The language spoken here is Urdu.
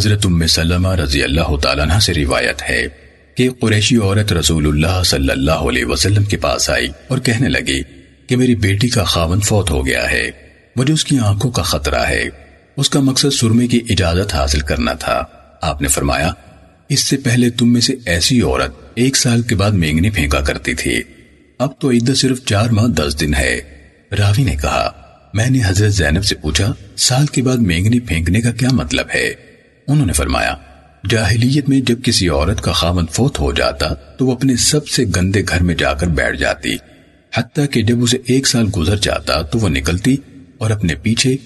حضرت ام سلمہ رضی اللہ تعالیٰ عنہ سے روایت ہے کہ قریشی عورت رسول اللہ صلی اللہ علیہ وسلم کے پاس آئی اور کہنے لگی کہ میری بیٹی کا خاون فوت ہو گیا ہے، مجھے اس کی آنکھوں کا خطرہ ہے۔ اس کا مقصد سرمے کی اجازت حاصل کرنا تھا۔ آپ نے فرمایا، اس سے پہلے تم میں سے ایسی عورت ایک سال کے بعد مینگنی پھینکا کرتی تھی۔ اب تو عدت صرف چار ماہ دس دن ہے۔ راوی نے کہا، میں نے حضرت زینب سے پوچھا، سال مطلب کے بعد مینگنی پھینکنے کا کیا مطلب ہے انہوں نے فرمایا، جاہلیت میں جب کسی عورت کا خامن فوت ہو جاتا تو وہ اپنے سب سے گندے گھر میں جا کر بیٹھ جاتی، حتیٰ کہ جب اسے ایک سال گزر جاتا تو وہ نکلتی اور اپنے پیچھے